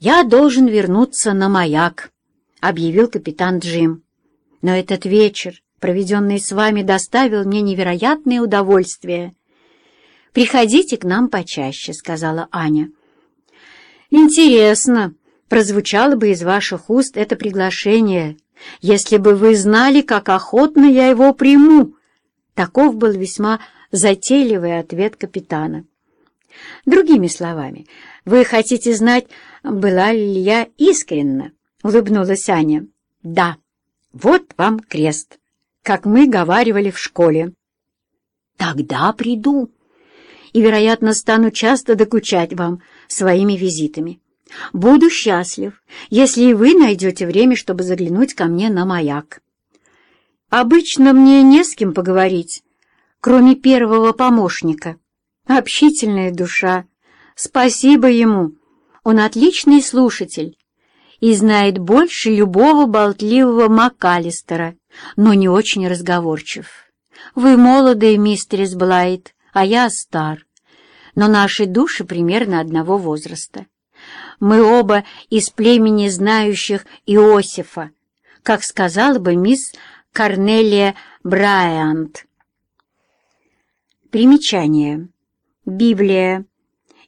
«Я должен вернуться на маяк», — объявил капитан Джим. «Но этот вечер, проведенный с вами, доставил мне невероятное удовольствие». «Приходите к нам почаще», — сказала Аня. «Интересно, прозвучало бы из ваших уст это приглашение, если бы вы знали, как охотно я его приму». Таков был весьма затейливый ответ капитана. Другими словами, вы хотите знать, была ли я искренна? Улыбнулась Аня. Да, вот вам крест, как мы говаривали в школе. Тогда приду и, вероятно, стану часто докучать вам своими визитами. Буду счастлив, если и вы найдете время, чтобы заглянуть ко мне на маяк. Обычно мне не с кем поговорить, кроме первого помощника. Общительная душа. Спасибо ему. Он отличный слушатель и знает больше любого болтливого МакАлистера, но не очень разговорчив. Вы молодый, мистерис Блайт, а я стар, но наши души примерно одного возраста. Мы оба из племени знающих Иосифа, как сказала бы мисс Корнелия Брайант. Примечание. Библия.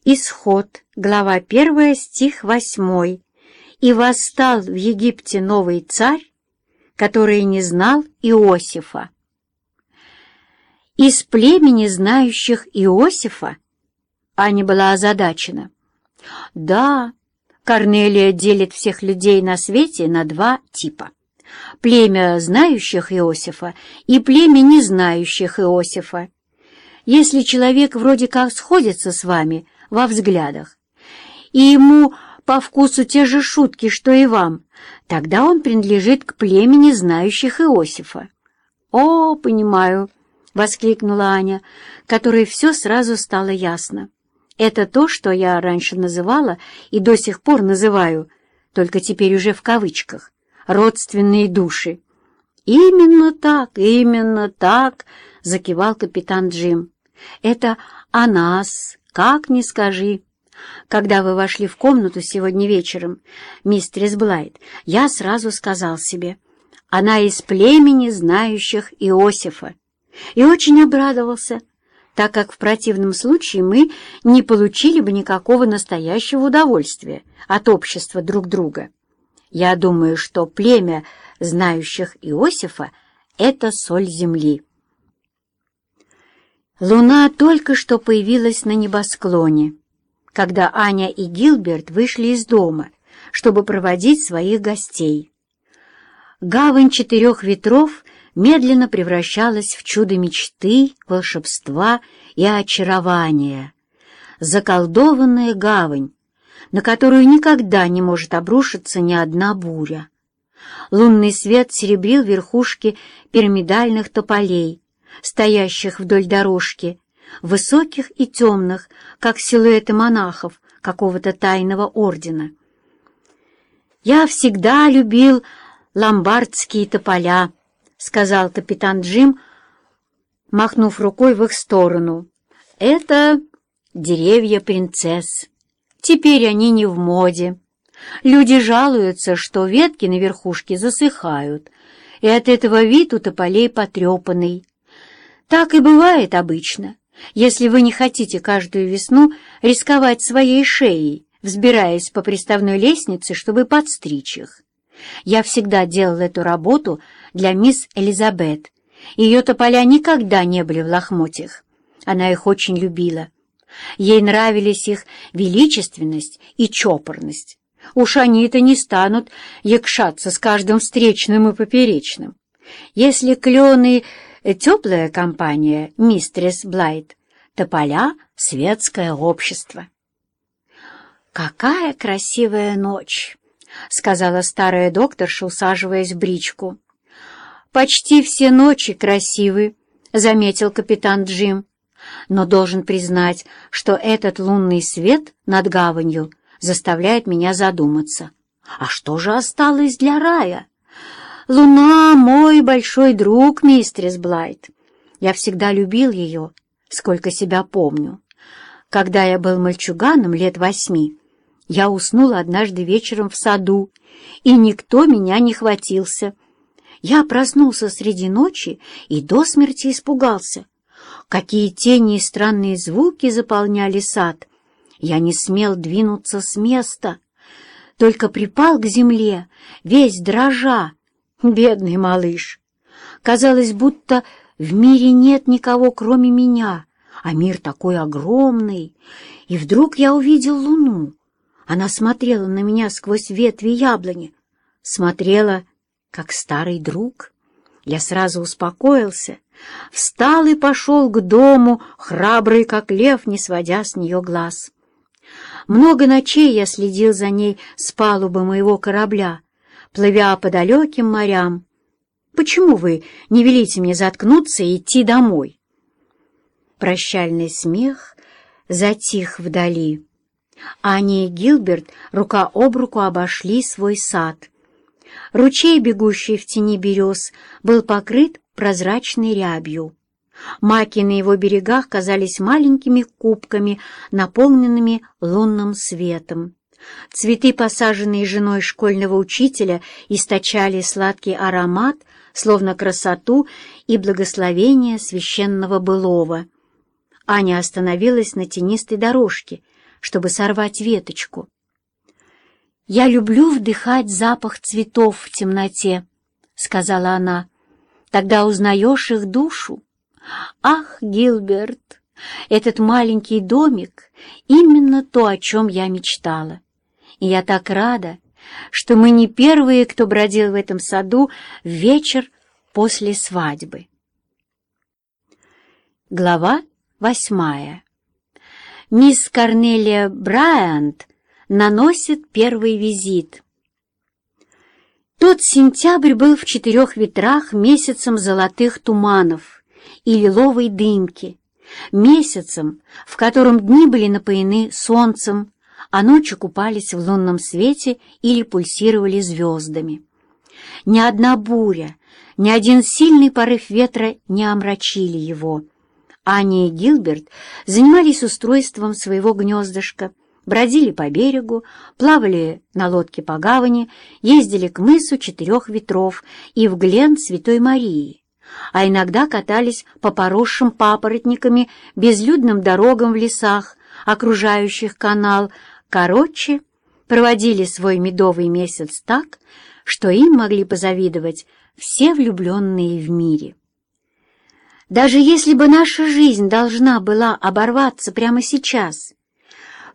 Исход, глава 1, стих 8. «И восстал в Египте новый царь, который не знал Иосифа». Из племени знающих Иосифа Аня была озадачена. Да, Корнелия делит всех людей на свете на два типа. Племя знающих Иосифа и племя не знающих Иосифа. Если человек вроде как сходится с вами во взглядах, и ему по вкусу те же шутки, что и вам, тогда он принадлежит к племени знающих Иосифа. «О, понимаю!» — воскликнула Аня, которой все сразу стало ясно. «Это то, что я раньше называла и до сих пор называю, только теперь уже в кавычках, родственные души». «Именно так, именно так!» — закивал капитан Джим. «Это о нас, как ни скажи. Когда вы вошли в комнату сегодня вечером, мистерис Блайт, я сразу сказал себе, она из племени знающих Иосифа, и очень обрадовался, так как в противном случае мы не получили бы никакого настоящего удовольствия от общества друг друга. Я думаю, что племя знающих Иосифа — это соль земли. Луна только что появилась на небосклоне, когда Аня и Гилберт вышли из дома, чтобы проводить своих гостей. Гавань четырех ветров медленно превращалась в чудо мечты, волшебства и очарования. Заколдованная гавань, на которую никогда не может обрушиться ни одна буря. Лунный свет серебрил верхушки пирамидальных тополей, стоящих вдоль дорожки, высоких и темных, как силуэты монахов какого-то тайного ордена. «Я всегда любил ломбардские тополя», — сказал капитан Джим, махнув рукой в их сторону. «Это деревья принцесс. Теперь они не в моде. Люди жалуются, что ветки на верхушке засыхают, и от этого вид у тополей потрепанный. Так и бывает обычно, если вы не хотите каждую весну рисковать своей шеей, взбираясь по приставной лестнице, чтобы подстричь их. Я всегда делал эту работу для мисс Элизабет. Ее тополя никогда не были в лохмотьях. Она их очень любила. Ей нравились их величественность и чопорность. Уж они-то не станут якшаться с каждым встречным и поперечным. Если клены теплая компания, мистерс Блайт, тополя — светское общество. «Какая красивая ночь!» — сказала старая докторша, усаживаясь в бричку. «Почти все ночи красивы», — заметил капитан Джим. «Но должен признать, что этот лунный свет над гаванью заставляет меня задуматься. А что же осталось для рая?» «Луна — мой большой друг, мистерис Блайт. Я всегда любил ее, сколько себя помню. Когда я был мальчуганом лет восьми, Я уснула однажды вечером в саду, и никто меня не хватился. Я проснулся среди ночи и до смерти испугался. Какие тени и странные звуки заполняли сад. Я не смел двинуться с места, только припал к земле, весь дрожа. Бедный малыш! Казалось, будто в мире нет никого, кроме меня, а мир такой огромный. И вдруг я увидел луну. Она смотрела на меня сквозь ветви яблони, смотрела, как старый друг. Я сразу успокоился, встал и пошел к дому, храбрый, как лев, не сводя с нее глаз. Много ночей я следил за ней с палубы моего корабля, плывя по далеким морям. Почему вы не велите мне заткнуться и идти домой? Прощальный смех затих вдали. Аня и Гилберт рука об руку обошли свой сад. Ручей, бегущий в тени берез, был покрыт прозрачной рябью. Маки на его берегах казались маленькими кубками, наполненными лунным светом. Цветы, посаженные женой школьного учителя, источали сладкий аромат, словно красоту и благословение священного былого. Аня остановилась на тенистой дорожке, чтобы сорвать веточку. «Я люблю вдыхать запах цветов в темноте», — сказала она. «Тогда узнаешь их душу. Ах, Гилберт, этот маленький домик — именно то, о чем я мечтала. И я так рада, что мы не первые, кто бродил в этом саду в вечер после свадьбы». Глава восьмая мисс Корнелия Брайант наносит первый визит. Тот сентябрь был в четырех ветрах месяцем золотых туманов и лиловой дымки, месяцем, в котором дни были напоены солнцем, а ночи купались в лунном свете или пульсировали звездами. Ни одна буря, ни один сильный порыв ветра не омрачили его — Аня и Гилберт занимались устройством своего гнездышка, бродили по берегу, плавали на лодке по гавани, ездили к мысу Четырех Ветров и в Глен Святой Марии, а иногда катались по поросшим папоротниками безлюдным дорогам в лесах, окружающих канал. Короче, проводили свой медовый месяц так, что им могли позавидовать все влюбленные в мире. Даже если бы наша жизнь должна была оборваться прямо сейчас,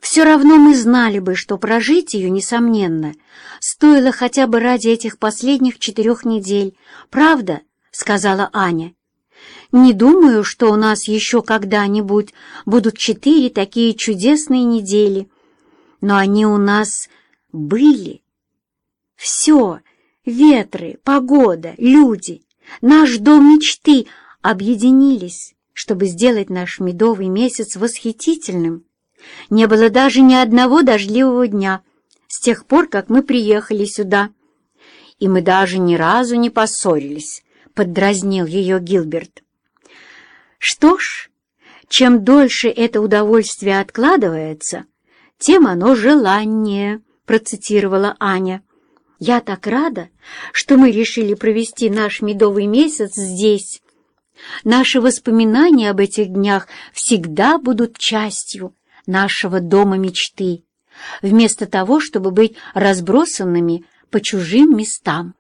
все равно мы знали бы, что прожить ее, несомненно, стоило хотя бы ради этих последних четырех недель. «Правда?» — сказала Аня. «Не думаю, что у нас еще когда-нибудь будут четыре такие чудесные недели, но они у нас были. Все — ветры, погода, люди, наш дом мечты — объединились, чтобы сделать наш медовый месяц восхитительным. Не было даже ни одного дождливого дня с тех пор, как мы приехали сюда. И мы даже ни разу не поссорились, — поддразнил ее Гилберт. Что ж, чем дольше это удовольствие откладывается, тем оно желаннее, — процитировала Аня. Я так рада, что мы решили провести наш медовый месяц здесь, Наши воспоминания об этих днях всегда будут частью нашего дома мечты, вместо того, чтобы быть разбросанными по чужим местам.